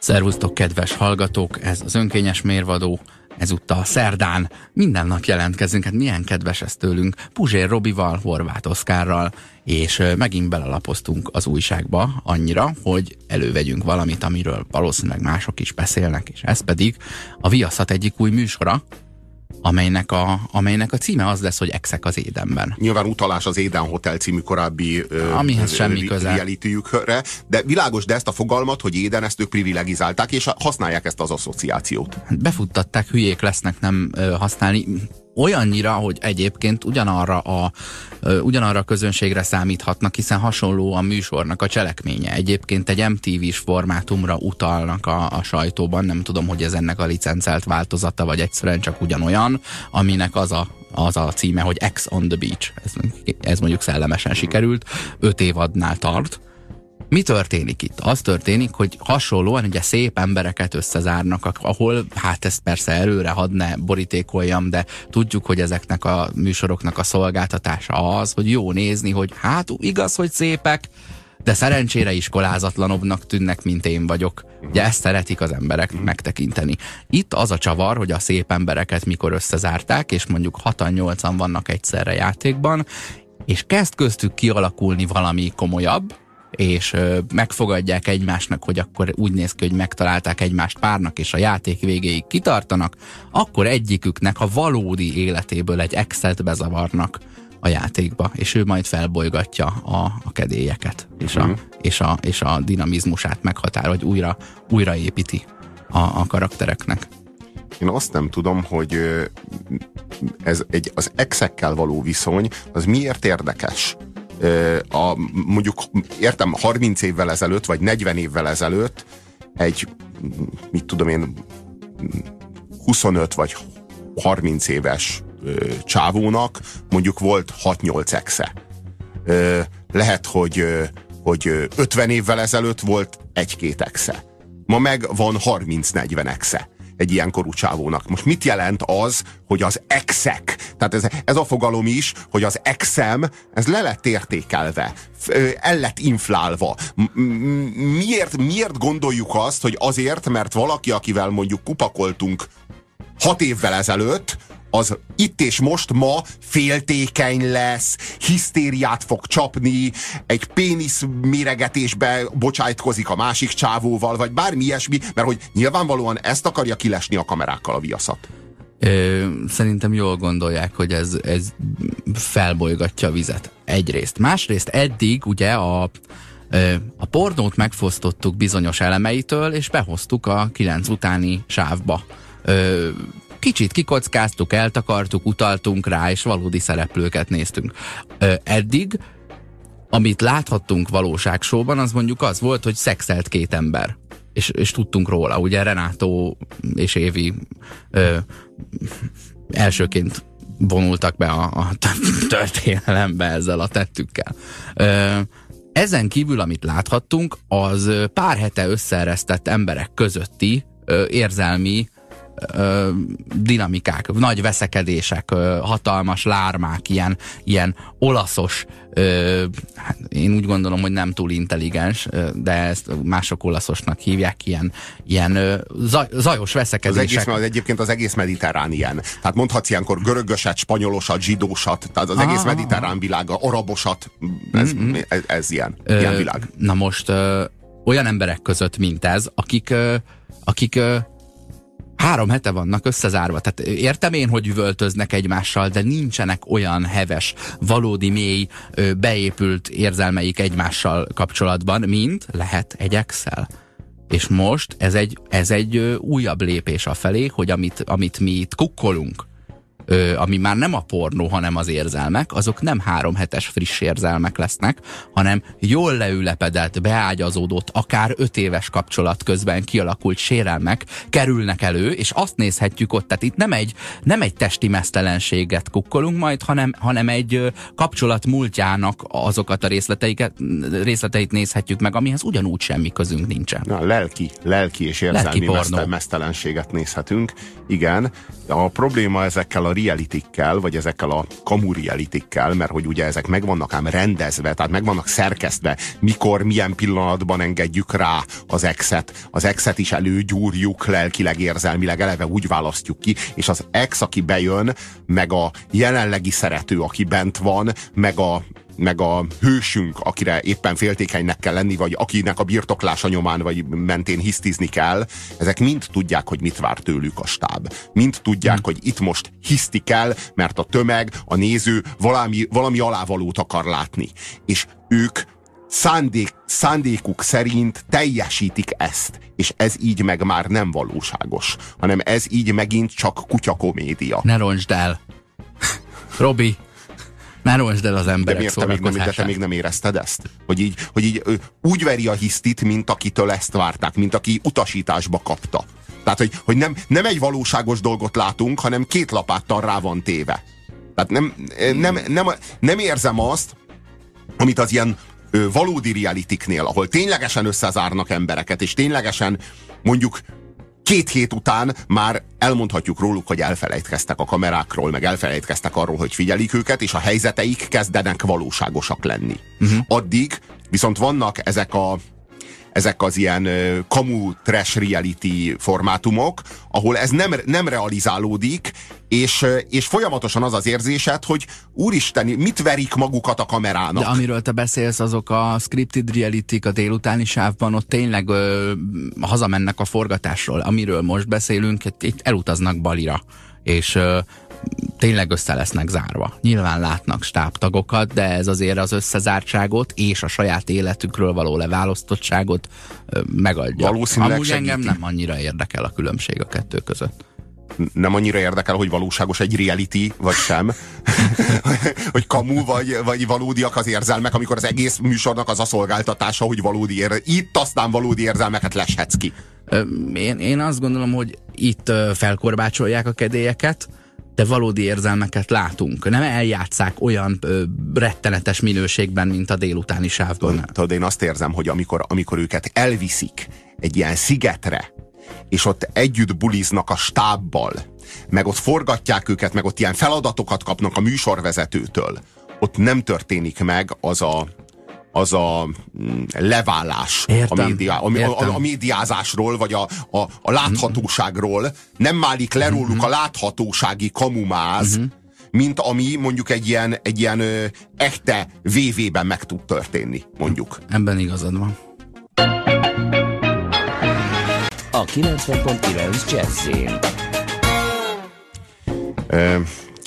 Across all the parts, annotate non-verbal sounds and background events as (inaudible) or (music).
Szervusztok, kedves hallgatók! Ez az önkényes mérvadó, ezúttal szerdán. Minden nap jelentkezünk, hát milyen kedves ez tőlünk. Puzsér Robival, Horváth Oszkárral, és megint belelapoztunk az újságba annyira, hogy elővegyünk valamit, amiről valószínűleg mások is beszélnek, és ez pedig a Viaszat egyik új műsora, amelynek a, amelynek a címe az lesz, hogy Exek az Édenben. Nyilván utalás az Éden Hotel című korábbi Amihez semmi köze. de világos, de ezt a fogalmat, hogy Éden, ezt ők privilegizálták, és használják ezt az asszociációt. Befuttatták, hülyék lesznek nem ö, használni olyannyira, hogy egyébként ugyanarra a, ugyanarra a közönségre számíthatnak, hiszen hasonló a műsornak a cselekménye. Egyébként egy MTV-s formátumra utalnak a, a sajtóban, nem tudom, hogy ez ennek a licencelt változata, vagy egyszerűen csak ugyanolyan, aminek az a az a címe, hogy X on the Beach. Ez, ez mondjuk szellemesen sikerült. Öt évadnál tart mi történik itt? Az történik, hogy hasonlóan ugye szép embereket összezárnak, ahol, hát ezt persze előre hadd ne borítékoljam, de tudjuk, hogy ezeknek a műsoroknak a szolgáltatása az, hogy jó nézni, hogy hát igaz, hogy szépek, de szerencsére iskolázatlanabbnak tűnnek, mint én vagyok. Ugye ezt szeretik az emberek megtekinteni. Itt az a csavar, hogy a szép embereket mikor összezárták, és mondjuk 6-8-an vannak egyszerre játékban, és kezd köztük kialakulni valami komolyabb, és megfogadják egymásnak, hogy akkor úgy néz ki, hogy megtalálták egymást párnak, és a játék végéig kitartanak, akkor egyiküknek a valódi életéből egy exet bezavarnak a játékba, és ő majd felbolygatja a, a kedélyeket, és a, mm. és, a, és a dinamizmusát meghatár, hogy újra, újraépíti a, a karaktereknek. Én azt nem tudom, hogy ez egy, az exekkel való viszony, az miért érdekes? A, mondjuk értem 30 évvel ezelőtt, vagy 40 évvel ezelőtt egy, mit tudom én, 25 vagy 30 éves csávónak mondjuk volt 6-8 exe. Lehet, hogy, hogy 50 évvel ezelőtt volt egy-két exe. Ma meg van 30-40 exe egy ilyen korú csávónak. Most mit jelent az, hogy az exek, tehát ez, ez a fogalom is, hogy az exem, ez le lett értékelve, el lett inflálva. Miért, miért gondoljuk azt, hogy azért, mert valaki, akivel mondjuk kupakoltunk hat évvel ezelőtt, az itt és most ma féltékeny lesz, hisztériát fog csapni, egy pénisz méregetésbe bocsájtkozik a másik csávóval, vagy bármi ilyesmi, mert hogy nyilvánvalóan ezt akarja kilesni a kamerákkal a viaszat. Ö, szerintem jól gondolják, hogy ez, ez felbolygatja a vizet. Egyrészt. Másrészt eddig ugye a, a pornót megfosztottuk bizonyos elemeitől, és behoztuk a kilenc utáni sávba. Kicsit kikockáztuk, eltakartuk, utaltunk rá, és valódi szereplőket néztünk. Ö, eddig, amit láthattunk valóságsóban, az mondjuk az volt, hogy szexelt két ember. És, és tudtunk róla. Ugye Renátó és Évi ö, elsőként vonultak be a, a történelembe ezzel a tettükkel. Ö, ezen kívül, amit láthattunk, az pár hete összeeresztett emberek közötti ö, érzelmi ö, dinamikák, nagy veszekedések, ö, hatalmas lármák, ilyen, ilyen olaszos, ö, hát én úgy gondolom, hogy nem túl intelligens, ö, de ezt mások olaszosnak hívják, ilyen, ilyen ö, zaj, zajos veszekedések. Az, egész, az egyébként az egész mediterrán ilyen. Tehát mondhatsz ilyenkor görögöset, spanyolosat, zsidósat, tehát az egész ah, mediterrán világa, arabosat, ez, mm-hmm. ez, ez ilyen, ö, ilyen világ. Na most ö, olyan emberek között, mint ez, akik, ö, akik ö, három hete vannak összezárva. Tehát értem én, hogy üvöltöznek egymással, de nincsenek olyan heves, valódi mély, beépült érzelmeik egymással kapcsolatban, mint lehet egy Excel. És most ez egy, ez egy újabb lépés a felé, hogy amit, amit mi itt kukkolunk, ö, ami már nem a pornó, hanem az érzelmek, azok nem három hetes friss érzelmek lesznek, hanem jól leülepedett, beágyazódott, akár öt éves kapcsolat közben kialakult sérelmek kerülnek elő, és azt nézhetjük ott, tehát itt nem egy, nem egy testi mesztelenséget kukkolunk majd, hanem, hanem egy kapcsolat múltjának azokat a részleteiket, részleteit nézhetjük meg, amihez ugyanúgy semmi közünk nincsen. Na, lelki, lelki és érzelmi lelki mesztelenséget nézhetünk. Igen, a probléma ezekkel a a realitikkel, vagy ezekkel a kamu realitikkel, mert hogy ugye ezek meg vannak ám rendezve, tehát meg vannak szerkesztve, mikor, milyen pillanatban engedjük rá az exet. Az exet is előgyúrjuk lelkileg, érzelmileg, eleve úgy választjuk ki, és az ex, aki bejön, meg a jelenlegi szerető, aki bent van, meg a meg a hősünk, akire éppen féltékenynek kell lenni, vagy akinek a birtoklása nyomán vagy mentén hisztizni kell, ezek mind tudják, hogy mit vár tőlük a stáb. Mind tudják, hmm. hogy itt most hiszti kell, mert a tömeg, a néző valami, valami alávalót akar látni. És ők szándék, szándékuk szerint teljesítik ezt, és ez így meg már nem valóságos, hanem ez így megint csak kutyakomédia. Ne roncsd el! Robi, ne roncsd el az emberek de miért te még, nem, de te még nem érezted ezt? Hogy így, hogy így úgy veri a hisztit, mint akitől ezt várták, mint aki utasításba kapta. Tehát, hogy, hogy nem, nem egy valóságos dolgot látunk, hanem két lapáttal rá van téve. Tehát nem, nem, nem, nem érzem azt, amit az ilyen ö, valódi realitiknél, ahol ténylegesen összezárnak embereket, és ténylegesen mondjuk két hét után már elmondhatjuk róluk, hogy elfelejtkeztek a kamerákról, meg elfelejtkeztek arról, hogy figyelik őket, és a helyzeteik kezdenek valóságosak lenni. Uh-huh. Addig viszont vannak ezek a ezek az ilyen kamu trash reality formátumok, ahol ez nem, nem realizálódik, és, és folyamatosan az az érzésed, hogy úristen, mit verik magukat a kamerának. De amiről te beszélsz, azok a scripted reality a délutáni sávban, ott tényleg ö, hazamennek a forgatásról. Amiről most beszélünk, itt elutaznak Balira. És ö, tényleg össze lesznek zárva. Nyilván látnak stábtagokat, de ez azért az összezártságot és a saját életükről való leválasztottságot megadja. Valószínűleg Amúgy segíti. engem nem annyira érdekel a különbség a kettő között nem annyira érdekel, hogy valóságos egy reality, vagy sem. (laughs) (laughs) hogy kamu, vagy, vagy valódiak az érzelmek, amikor az egész műsornak az a szolgáltatása, hogy valódi ér... Itt aztán valódi érzelmeket leshetsz ki. Én, én azt gondolom, hogy itt felkorbácsolják a kedélyeket, de valódi érzelmeket látunk. Nem eljátszák olyan ö, rettenetes minőségben, mint a délutáni sávban. Tudod, én azt érzem, hogy amikor, amikor őket elviszik egy ilyen szigetre, és ott együtt buliznak a stábbal, meg ott forgatják őket, meg ott ilyen feladatokat kapnak a műsorvezetőtől, ott nem történik meg az a, az a mm, leválás értem, a, média, a, a, a médiázásról, vagy a, a, a láthatóságról, nem málik le róluk uh-huh. a láthatósági kamumáz, uh-huh. mint ami mondjuk egy ilyen, egy ilyen ö, echte VV-ben meg tud történni, mondjuk. Ebben igazad van. A 90.9 Jazzin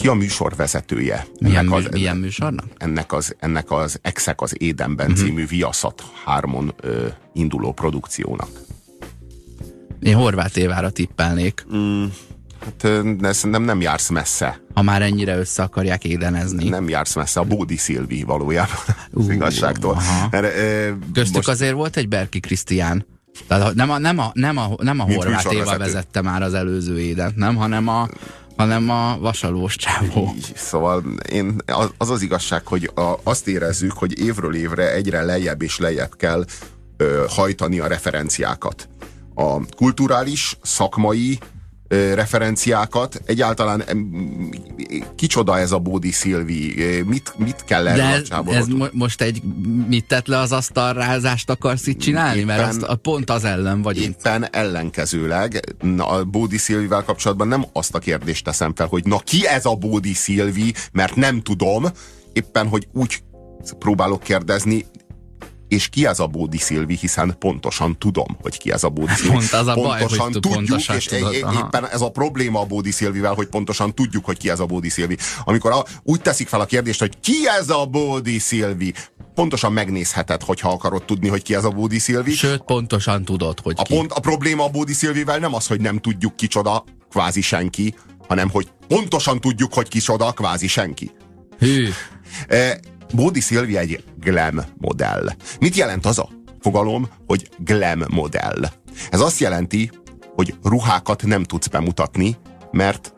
ki a műsorvezetője? Milyen, ennek az, milyen műsornak? Ennek az, ennek az Exek az Édenben uh-huh. című Viaszat hármon ö, induló produkciónak. Én Horváth Évára tippelnék. Mm, hát de szerintem nem jársz messze. Ha már ennyire össze akarják édenezni. Nem jársz messze, a Bódi Szilvi valójában uh, (laughs) az igazságtól. Mert, ö, Köztük most... azért volt egy Berki Krisztián. Tehát nem a, nem a, nem a, nem a Horváth Éva vezette már az előző édet, nem, hanem a hanem a vasalós csávó. Szóval én, az az igazság, hogy a, azt érezzük, hogy évről évre egyre lejjebb és lejjebb kell ö, hajtani a referenciákat. A kulturális, szakmai, referenciákat. Egyáltalán kicsoda ez a Bódi Szilvi? Mit, mit kell erre ez, ez mo- most egy mit tett le az asztalrázást akarsz itt csinálni? Éppen, Mert azt, a pont az ellen vagy Éppen itt. ellenkezőleg a Bódi Szilvivel kapcsolatban nem azt a kérdést teszem fel, hogy na ki ez a Bódi Szilvi, mert nem tudom, éppen, hogy úgy próbálok kérdezni, és ki ez a Bódi Szilvi, hiszen pontosan tudom, hogy ki ez a Bódi Szilvi. Pont az a baj, pontosan hogy tudjuk, pontosan és tudod, éppen ez a probléma a Bódi Szilvivel, hogy pontosan tudjuk, hogy ki ez a Bódi Szilvi. Amikor a, úgy teszik fel a kérdést, hogy ki ez a Bódi Szilvi, pontosan megnézheted, hogyha akarod tudni, hogy ki ez a Bódi Szilvi. Sőt, pontosan tudod, hogy a ki. Pont, a probléma a Bódi Szilvivel nem az, hogy nem tudjuk kicsoda, kvázi senki, hanem hogy pontosan tudjuk, hogy kicsoda, kvázi senki. Hű. E, Bódi Szilvi egy glam modell. Mit jelent az a fogalom, hogy glam modell? Ez azt jelenti, hogy ruhákat nem tudsz bemutatni, mert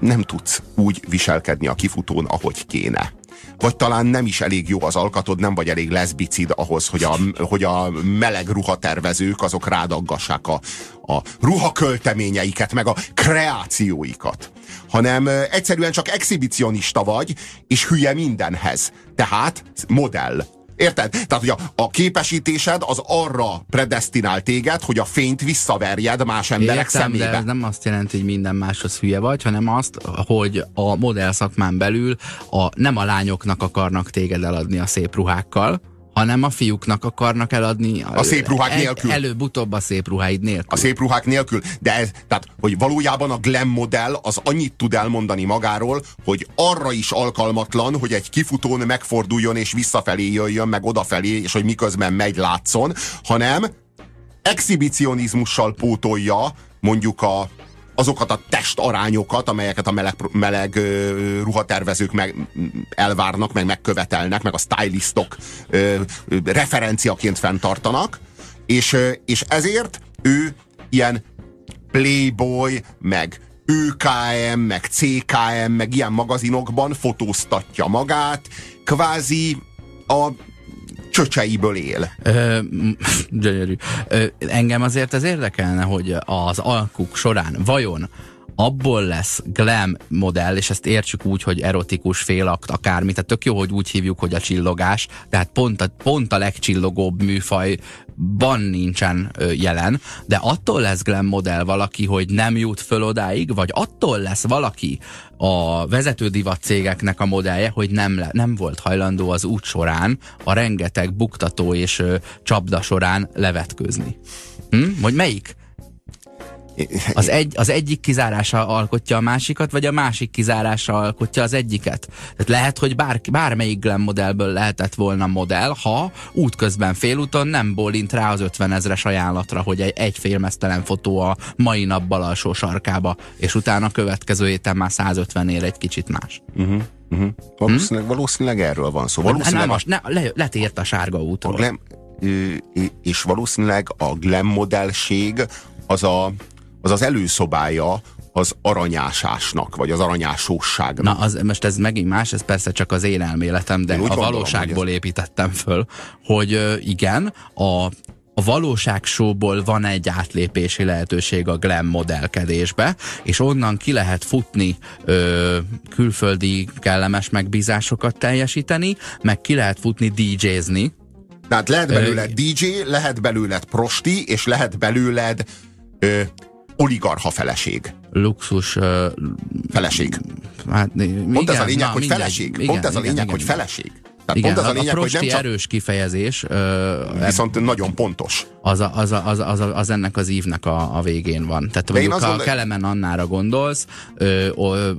nem tudsz úgy viselkedni a kifutón, ahogy kéne. vagy talán nem is elég jó az alkatod, nem vagy elég leszbicid ahhoz, hogy a, hogy a meleg ruhatervezők azok rádaggassák a, a ruhakölteményeiket, meg a kreációikat. Hanem egyszerűen csak exhibicionista vagy, és hülye mindenhez. Tehát modell Érted? Tehát, hogy a, a képesítésed az arra predestinál téged, hogy a fényt visszaverjed más emberek Értem, szemébe. de ez nem azt jelenti, hogy minden máshoz hülye vagy, hanem azt, hogy a modell szakmán belül a, nem a lányoknak akarnak téged eladni a szép ruhákkal, hanem a fiúknak akarnak eladni. A szép ruhák nélkül. Előbb-utóbb a szép ruháid nélkül. A szép ruhák nélkül. De ez, tehát, hogy valójában a glam modell az annyit tud elmondani magáról, hogy arra is alkalmatlan, hogy egy kifutón megforduljon és visszafelé jöjjön, meg odafelé, és hogy miközben megy látszon, hanem exhibicionizmussal pótolja mondjuk a, azokat a testarányokat, amelyeket a meleg, meleg uh, ruhatervezők meg, elvárnak, meg megkövetelnek, meg a stylistok uh, referenciaként fenntartanak, és, uh, és ezért ő ilyen Playboy, meg ÖKM, meg CKM, meg ilyen magazinokban fotóztatja magát, kvázi a csöcseiből él. Ö, (laughs) gyönyörű. Engem azért ez érdekelne, hogy az alkuk során vajon abból lesz glam modell, és ezt értsük úgy, hogy erotikus félakt, akármi, tehát tök jó, hogy úgy hívjuk, hogy a csillogás, tehát pont a, pont a legcsillogóbb műfajban nincsen ö, jelen, de attól lesz glam modell valaki, hogy nem jut föl odáig, vagy attól lesz valaki a vezető divat cégeknek a modellje, hogy nem, le, nem volt hajlandó az út során a rengeteg buktató és ö, csapda során levetkőzni. Hm? Vagy melyik? Az, egy, az egyik kizárása alkotja a másikat, vagy a másik kizárása alkotja az egyiket. Tehát lehet, hogy bár, bármelyik glam modellből lehetett volna modell, ha útközben félúton nem bólint rá az 50 ezres ajánlatra, hogy egy, egy félmeztelen fotó a mai nap bal alsó sarkába, és utána a következő héten már 150 ér egy kicsit más. Uh-huh, uh-huh. Valószínűleg, hmm? valószínűleg erről van szó. Valószínűleg nem, a, ne, le, letért a sárga útról. A glam, és valószínűleg a glam modellség az a az az előszobája az aranyásásnak, vagy az aranyásóságnak. Na, az, most ez megint más, ez persze csak az én elméletem, de a gondolom, valóságból ez... építettem föl, hogy igen, a a valóságsóból van egy átlépési lehetőség a glam modellkedésbe, és onnan ki lehet futni ö, külföldi kellemes megbízásokat teljesíteni, meg ki lehet futni DJ-zni. Tehát lehet belőled ö, DJ, lehet belőled prosti, és lehet belőled ö, oligarha feleség. Luxus... Uh, feleség. Hát, Pont igen, ez a lényeg, na, hogy mindegy, feleség. Igen, Pont ez a igen, lényeg, igen, hogy igen. feleség. Tehát igen, pont ez a lényeg, a hogy nem csak... erős kifejezés. Uh, viszont nagyon pontos. Az, a, az, a, az, a, az, a, az ennek az ívnek a, a végén van. Tehát De mondjuk, ha a Kelemen Annára gondolsz, ö,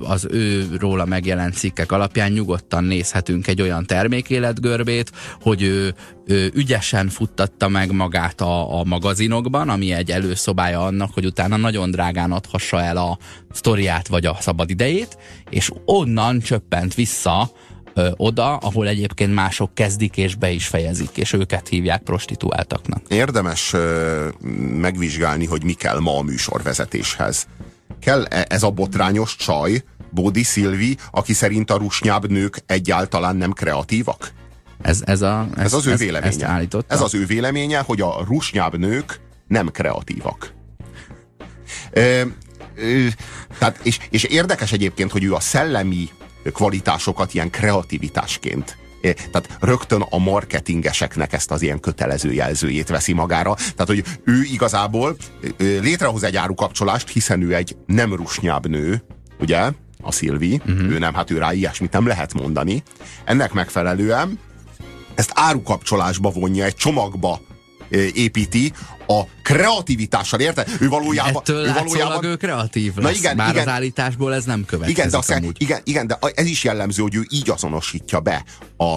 az ő róla megjelent cikkek alapján nyugodtan nézhetünk egy olyan termékéletgörbét, hogy ő, ő ügyesen futtatta meg magát a, a magazinokban, ami egy előszobája annak, hogy utána nagyon drágán adhassa el a sztoriát vagy a szabadidejét, és onnan csöppent vissza ö, oda, ahol egyébként mások kezdik és be is fejezik, és őket hívják prostituáltaknak. Érdemes ö, megvizsgálni, hogy mi kell ma a műsorvezetéshez. Kell -e ez a botrányos csaj, Bódi Szilvi, aki szerint a rusnyább nők egyáltalán nem kreatívak? Ez, ez, a, ez, ez az ő véleménye. Ez az ő véleménye, hogy a rusnyább nők nem kreatívak. Ö, ö, tehát, és, és érdekes egyébként, hogy ő a szellemi kvalitásokat ilyen kreativitásként tehát rögtön a marketingeseknek ezt az ilyen kötelező jelzőjét veszi magára. Tehát, hogy ő igazából létrehoz egy árukapcsolást, hiszen ő egy nem rusnyább nő, ugye, a Szilvi, uh-huh. ő nem, hát ő rá ilyesmit nem lehet mondani. Ennek megfelelően ezt árukapcsolásba vonja, egy csomagba építi a kreativitással, érted? Ő valójában... Ettől ő valójában ő kreatív lesz, Na igen, bár igen, az állításból ez nem következik igen, de aztán, igen, igen, de ez is jellemző, hogy ő így azonosítja be a,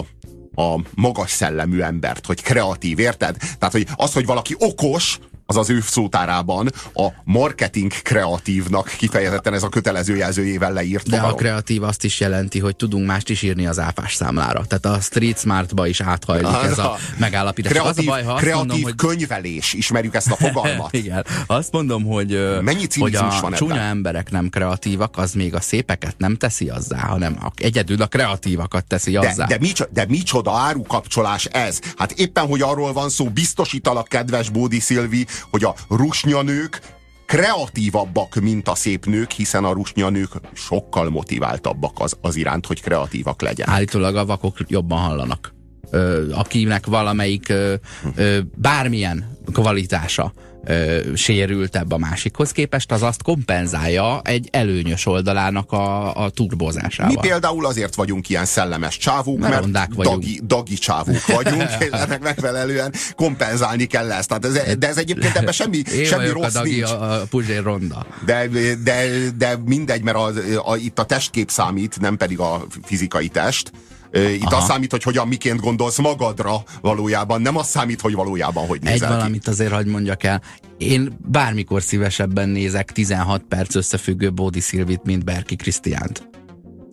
a magas szellemű embert, hogy kreatív, érted? Tehát, hogy az, hogy valaki okos, az az ő szótárában a marketing kreatívnak kifejezetten ez a kötelező jelzőjével leírt De fogalom. a kreatív azt is jelenti, hogy tudunk mást is írni az áfás számlára. Tehát a Street Smartba is áthajlik ez a megállapítás. Kreatív, az a baj, ha kreatív mondom, hogy könyvelés, ismerjük ezt a fogalmat. (laughs) Igen. Azt mondom, hogy, Mennyi hogy a van csúnya ebben? emberek nem kreatívak, az még a szépeket nem teszi azzá, hanem a, egyedül a kreatívakat teszi De, azzá. de, micsoda, de micsoda árukapcsolás ez? Hát éppen, hogy arról van szó, biztosítalak, kedves Bódi Szilvi, hogy a rusnyanők kreatívabbak, mint a szép nők, hiszen a rusnyanők sokkal motiváltabbak az, az iránt, hogy kreatívak legyenek. Állítólag a vakok jobban hallanak. Ö, akinek valamelyik ö, ö, bármilyen kvalitása ö, sérültebb a másikhoz képest, az azt kompenzálja egy előnyös oldalának a, a turbozásával. Mi például azért vagyunk ilyen szellemes csávók, Mert mert, dagi, dagi csávók vagyunk, (laughs) és ennek megfelelően kompenzálni kell ezt. Tehát ez, de ez egyébként ebben semmi, Én semmi rossz a dagi, nincs. a, a Puzsér ronda. De, de, de mindegy, mert a, a, itt a testkép számít, nem pedig a fizikai test. Itt Aha. az számít, hogy hogyan, miként gondolsz magadra valójában, nem az számít, hogy valójában hogy Egy nézel ki. valamit azért hagyd mondjak el. Én bármikor szívesebben nézek 16 perc összefüggő Bódi Szilvit, mint Berki Krisztiánt.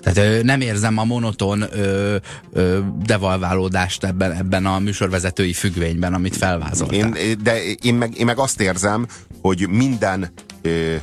Tehát ö, nem érzem a monoton ö, ö, devalválódást ebben, ebben a műsorvezetői függvényben, amit felvázoltál. Én, de én meg, én meg azt érzem, hogy minden ö,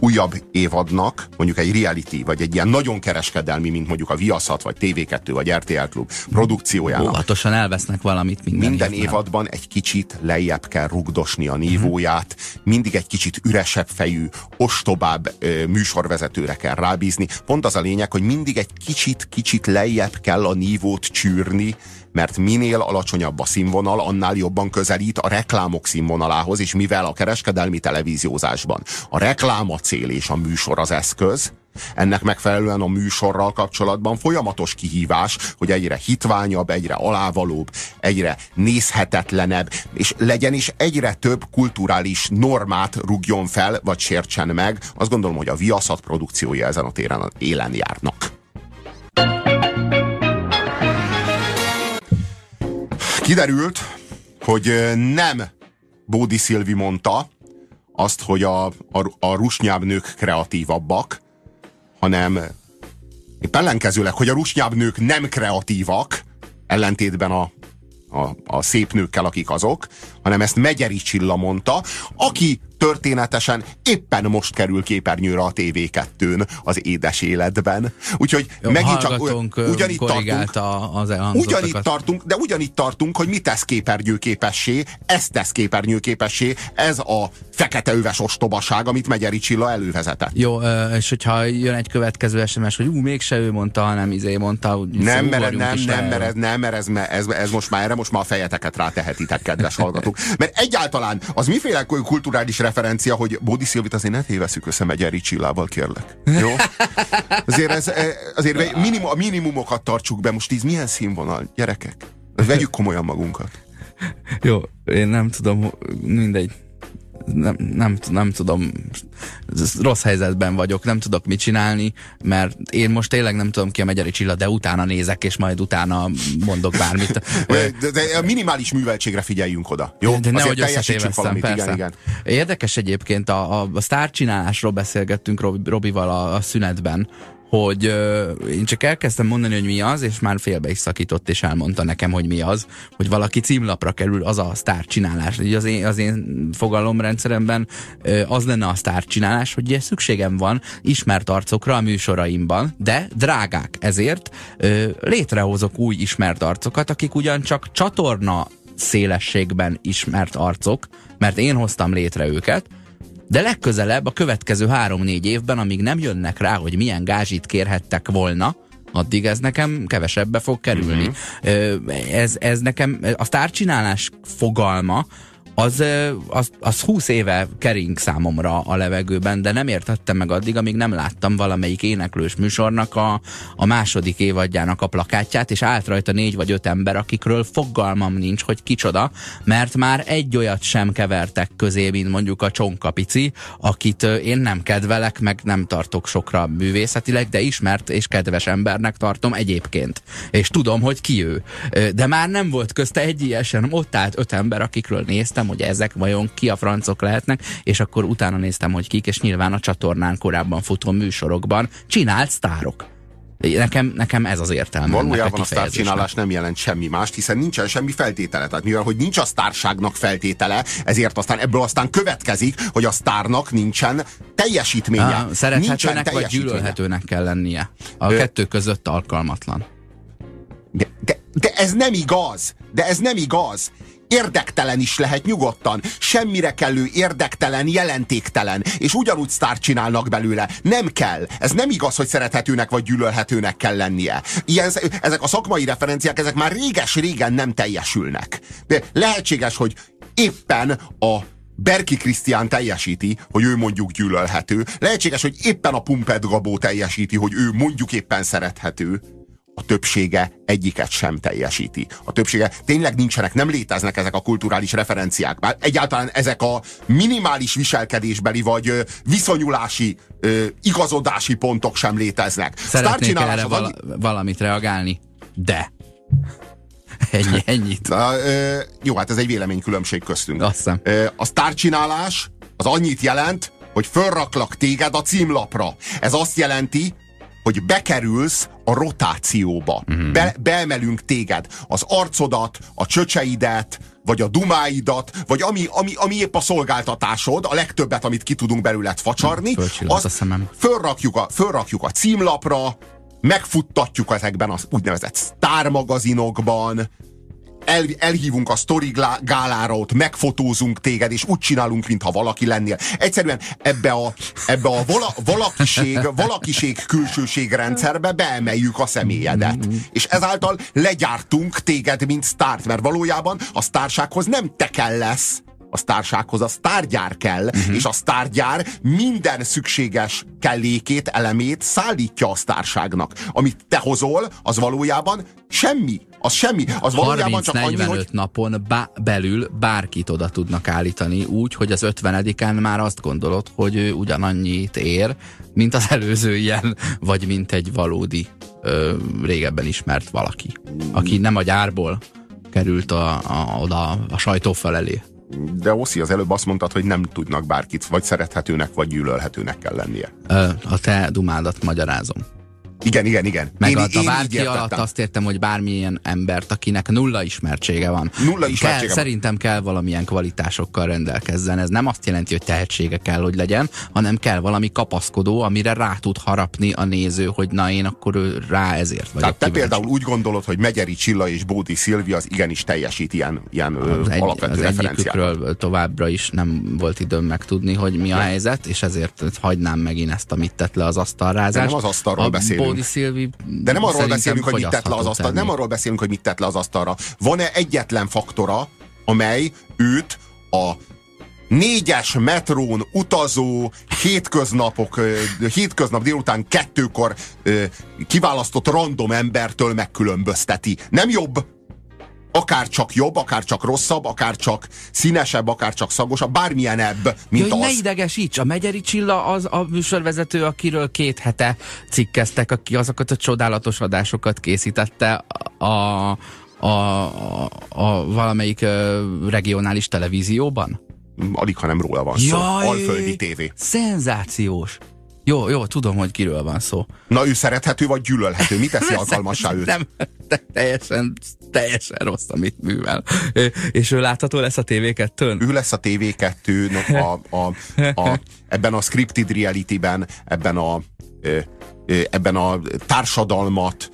újabb évadnak, mondjuk egy reality, vagy egy ilyen nagyon kereskedelmi, mint mondjuk a Viaszat, vagy TV2, vagy RTL Klub produkciójának, Óvatosan elvesznek valamit minden, minden évadban egy kicsit lejjebb kell rugdosni a nívóját, mindig egy kicsit üresebb fejű, ostobább ö, műsorvezetőre kell rábízni. Pont az a lényeg, hogy mindig egy kicsit-kicsit lejjebb kell a nívót csűrni, mert minél alacsonyabb a színvonal, annál jobban közelít a reklámok színvonalához, és mivel a kereskedelmi televíziózásban a reklám a cél és a műsor az eszköz, ennek megfelelően a műsorral kapcsolatban folyamatos kihívás, hogy egyre hitványabb, egyre alávalóbb, egyre nézhetetlenebb, és legyen is egyre több kulturális normát rugjon fel, vagy sértsen meg. Azt gondolom, hogy a Viaszat produkciója ezen a téren élen járnak. Kiderült, hogy nem Bódi Szilvi mondta azt, hogy a, a, a rusnyább nők kreatívabbak, hanem épp ellenkezőleg, hogy a rusnyább nők nem kreatívak, ellentétben a, a, a szép nőkkel, akik azok, hanem ezt Megyeri Csilla mondta, aki történetesen éppen most kerül képernyőre a TV2-n az édes életben. Úgyhogy Jó, megint csak ugyanitt tartunk, az Ugyanitt tartunk, de ugyanitt tartunk, hogy mi tesz képernyőképessé, ez tesz képernyőképessé, ez a fekete öves ostobaság, amit Megyeri Csilla elővezetett. Jó, és hogyha jön egy következő SMS, hogy ú, mégse ő mondta, hanem izé mondta, úgy Nem, mert, ugorjunk nem, nem, le mert, ez, erről. nem, mert ez, ez, ez, most már erre most már a fejeteket rátehetitek, kedves hallgatók. Mert egyáltalán az miféle kulturális referencia, hogy Bódi Szilvit azért ne téveszük össze Megyeri Csillával, kérlek. Jó? Azért, ez, eh, azért minimum, a minimumokat tartsuk be. Most ez milyen színvonal, gyerekek? Vegyük komolyan magunkat. Jó, én nem tudom, mindegy. Nem, nem, nem tudom, rossz helyzetben vagyok, nem tudok mit csinálni, mert én most tényleg nem tudom ki a Megyeri Csilla, de utána nézek, és majd utána mondok bármit. (laughs) De, de a minimális műveltségre figyeljünk oda. Jó? De nehogy összetévesztem, persze. Igen, igen. Érdekes egyébként, a, a, a sztárcsinálásról beszélgettünk Rob, Robival a, a szünetben, hogy ö, én csak elkezdtem mondani, hogy mi az, és már félbe is szakított, és elmondta nekem, hogy mi az, hogy valaki címlapra kerül, az a sztárcsinálás. Így az én, az én fogalomrendszeremben ö, az lenne a sztárcsinálás, hogy ugye szükségem van ismert arcokra a műsoraimban, de drágák. Ezért ö, létrehozok új ismert arcokat, akik ugyancsak csatorna szélességben ismert arcok, mert én hoztam létre őket, de legközelebb a következő három-négy évben, amíg nem jönnek rá, hogy milyen gázsit kérhettek volna, addig ez nekem kevesebbe fog kerülni. Uh-huh. Ez, ez nekem, a sztárcsinálás fogalma, az, az, az 20 éve kering számomra a levegőben, de nem értettem meg addig, amíg nem láttam valamelyik éneklős műsornak a, a második évadjának a plakátját, és állt rajta négy vagy öt ember, akikről fogalmam nincs, hogy kicsoda, mert már egy olyat sem kevertek közé, mint mondjuk a Csonkapici, akit én nem kedvelek, meg nem tartok sokra művészetileg, de ismert és kedves embernek tartom egyébként. És tudom, hogy ki ő. De már nem volt közte egy ilyen ott állt öt ember, akikről néztem, néztem, hogy ezek vajon ki a francok lehetnek, és akkor utána néztem, hogy kik, és nyilván a csatornán korábban futó műsorokban csinált sztárok. Nekem, nekem ez az értelme. Valójában a, a sztárcsinálás nem jelent semmi mást, hiszen nincsen semmi feltétele. Tehát mivel, hogy nincs a sztárságnak feltétele, ezért aztán ebből aztán következik, hogy a sztárnak nincsen teljesítménye. Ah, szerethetőnek vagy gyűlölhetőnek kell lennie. A Ö... kettő között alkalmatlan. De, de, de ez nem igaz! De ez nem igaz! Érdektelen is lehet nyugodtan. Semmire kellő érdektelen, jelentéktelen. És ugyanúgy sztárt csinálnak belőle. Nem kell. Ez nem igaz, hogy szerethetőnek vagy gyűlölhetőnek kell lennie. Ilyen, ezek a szakmai referenciák, ezek már réges-régen nem teljesülnek. De lehetséges, hogy éppen a Berki Krisztián teljesíti, hogy ő mondjuk gyűlölhető. Lehetséges, hogy éppen a Pumped Gabó teljesíti, hogy ő mondjuk éppen szerethető a többsége egyiket sem teljesíti. A többsége tényleg nincsenek, nem léteznek ezek a kulturális referenciák. Bár egyáltalán ezek a minimális viselkedésbeli vagy viszonyulási, ö, igazodási pontok sem léteznek. Szeretnék erre val- valamit reagálni, de (laughs) Ennyi, ennyit. Na, ö, jó, hát ez egy véleménykülönbség köztünk. Azt ö, a sztárcsinálás az annyit jelent, hogy fölraklak téged a címlapra. Ez azt jelenti, hogy bekerülsz a rotációba. Mm-hmm. Be, beemelünk téged. Az arcodat, a csöcseidet, vagy a dumáidat, vagy ami, ami, ami épp a szolgáltatásod, a legtöbbet, amit ki tudunk belőled facsarni, azt a szemem. Fölrakjuk, a, fölrakjuk a címlapra, megfuttatjuk ezekben az úgynevezett sztármagazinokban, el, elhívunk a story gálára, ott megfotózunk téged, és úgy csinálunk, mintha valaki lennél. Egyszerűen ebbe a, ebbe a vala, valakiség, valakiség külsőség rendszerbe beemeljük a személyedet. És ezáltal legyártunk téged, mint sztárt, mert valójában a sztársághoz nem te kell lesz, a sztársághoz a sztárgyár kell, uh-huh. és a sztárgyár minden szükséges kellékét, elemét szállítja a sztárságnak. Amit te hozol, az valójában semmi. Az semmi. Az valójában csak annyi, hogy... napon bá- belül bárkit oda tudnak állítani úgy, hogy az 50 már azt gondolod, hogy ő ugyanannyit ér, mint az előző ilyen, vagy mint egy valódi ö, régebben ismert valaki, aki nem a gyárból került a, a, oda a sajtó felelé. De Oszi, az előbb azt mondtad, hogy nem tudnak bárkit, vagy szerethetőnek, vagy gyűlölhetőnek kell lennie. Ö, a te dumádat magyarázom. Igen, igen, igen. Meg én, a, a bárki alatt azt értem, hogy bármilyen embert, akinek nulla ismertsége van. Nulla ismertsége kell, van. Szerintem kell valamilyen kvalitásokkal rendelkezzen. Ez nem azt jelenti, hogy tehetsége kell, hogy legyen, hanem kell valami kapaszkodó, amire rá tud harapni a néző, hogy na én akkor ő rá ezért vagyok Tehát te kíváncsi. például úgy gondolod, hogy Megyeri Csilla és Bódi Szilvi az igenis teljesít ilyen, ilyen az egy, alapvető az egyikükről továbbra is nem volt időm megtudni, hogy mi a helyzet, és ezért hagynám megint ezt, amit tett le az asztalrázást. nem az asztalról a beszélünk. Bódi Szilvi De nem arról beszélünk, hogy mit tett le az asztalra. Nem arról beszélünk, hogy mit tett le az asztalra. Van-e egyetlen faktora, amely őt a négyes metrón utazó hétköznapok, hétköznap délután kettőkor kiválasztott random embertől megkülönbözteti. Nem jobb, akár csak jobb, akár csak rosszabb, akár csak színesebb, akár csak szagosabb, bármilyen ebb, mint Jaj, az. Ne idegesíts, a Megyeri Csilla az a műsorvezető, akiről két hete cikkeztek, aki azokat a csodálatos adásokat készítette a, a, a, a valamelyik regionális televízióban? Alig, ha nem róla van szó. Jaj, Alföldi tévé. Szenzációs. Jó, jó, tudom, hogy kiről van szó. Na, ő szerethető vagy gyűlölhető? Mi teszi (laughs) alkalmassá őt? Nem, teljesen, teljesen rossz, amit művel. És ő látható lesz a TV2-n? Ő lesz a TV2 a, a, a, ebben a scripted reality-ben, ebben a, ebben a társadalmat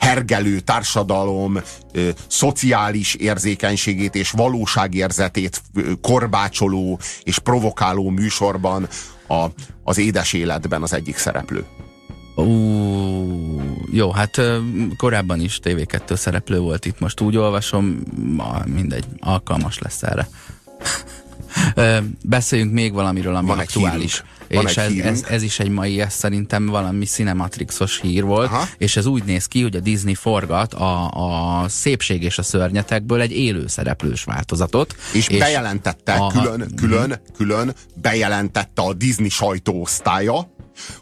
hergelő társadalom ö, szociális érzékenységét és valóságérzetét korbácsoló és provokáló műsorban a, az édes életben az egyik szereplő. Ú, jó, hát korábban is TV2 szereplő volt itt, most úgy olvasom, mindegy, alkalmas lesz erre. Beszéljünk még valamiről, ami Van aktuális. Van és ez, ez, ez is egy mai, ez szerintem valami Cinematrixos hír volt, Aha. és ez úgy néz ki, hogy a Disney forgat a, a Szépség és a Szörnyetekből egy élő szereplős változatot. És, és bejelentette, a, külön, külön, külön bejelentette a Disney sajtóosztálya,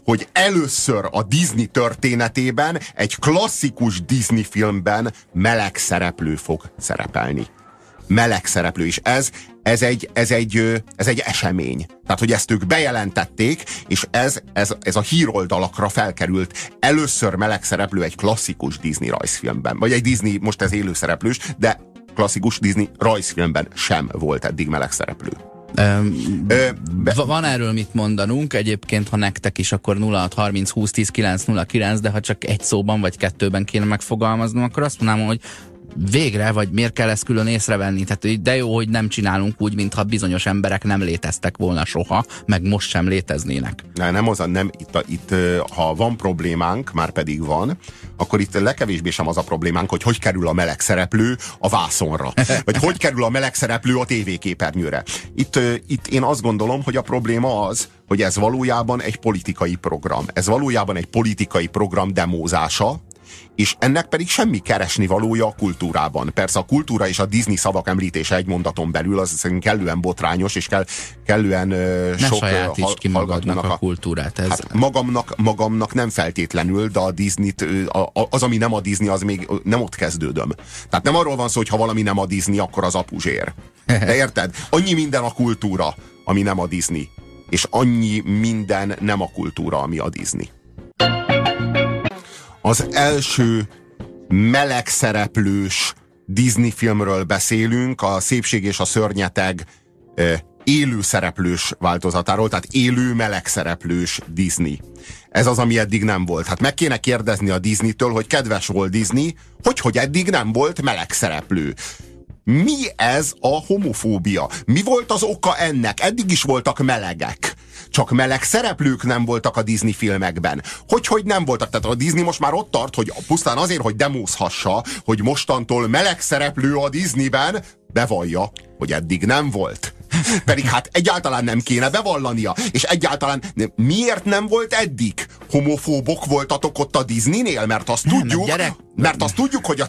hogy először a Disney történetében egy klasszikus Disney filmben meleg szereplő fog szerepelni. meleg szereplő, és ez, ez, egy, ez, egy, ez egy esemény. Tehát, hogy ezt ők bejelentették, és ez, ez, ez a híroldalakra felkerült. Először meleg szereplő egy klasszikus Disney rajzfilmben, vagy egy Disney, most ez élő szereplős, de klasszikus Disney rajzfilmben sem volt eddig meleg szereplő. Be... Van erről mit mondanunk, egyébként ha nektek is, akkor 0630 20 10 909, de ha csak egy szóban vagy kettőben kéne megfogalmaznom, akkor azt mondanám, hogy végre, vagy miért kell ezt külön észrevenni? Tehát de jó, hogy nem csinálunk úgy, mintha bizonyos emberek nem léteztek volna soha, meg most sem léteznének. Ne, nem az a, nem, itt, a, itt, ha van problémánk, már pedig van, akkor itt legkevésbé sem az a problémánk, hogy hogy kerül a meleg szereplő a vászonra, (laughs) vagy hogy kerül a meleg szereplő a tévéképernyőre. Itt, itt én azt gondolom, hogy a probléma az, hogy ez valójában egy politikai program. Ez valójában egy politikai program demózása, és ennek pedig semmi keresni valója a kultúrában. Persze a kultúra és a Disney szavak említése egy mondaton belül az szerintem kellően botrányos, és kell, kellően uh, ne sok ki magadnak a, a kultúrát. Ez... Hát magamnak, magamnak nem feltétlenül, de a disney az, ami nem a Disney, az még nem ott kezdődöm. Tehát nem arról van szó, hogy ha valami nem a Disney, akkor az apuzsér. De érted? Annyi minden a kultúra, ami nem a Disney. És annyi minden nem a kultúra, ami a Disney az első meleg szereplős Disney filmről beszélünk, a Szépség és a Szörnyeteg élő szereplős változatáról, tehát élő meleg szereplős Disney. Ez az, ami eddig nem volt. Hát meg kéne kérdezni a Disney-től, hogy kedves volt Disney, hogy hogy eddig nem volt meleg szereplő. Mi ez a homofóbia? Mi volt az oka ennek? Eddig is voltak melegek csak meleg szereplők nem voltak a Disney filmekben. Hogy, hogy nem voltak? Tehát a Disney most már ott tart, hogy pusztán azért, hogy demózhassa, hogy mostantól meleg szereplő a Disneyben, bevallja, hogy eddig nem volt. (laughs) Pedig hát egyáltalán nem kéne bevallania. És egyáltalán miért nem volt eddig? Homofóbok voltatok ott a Disneynél? Mert azt nem, tudjuk, gyerek... mert azt tudjuk, hogy a